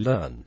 Learn.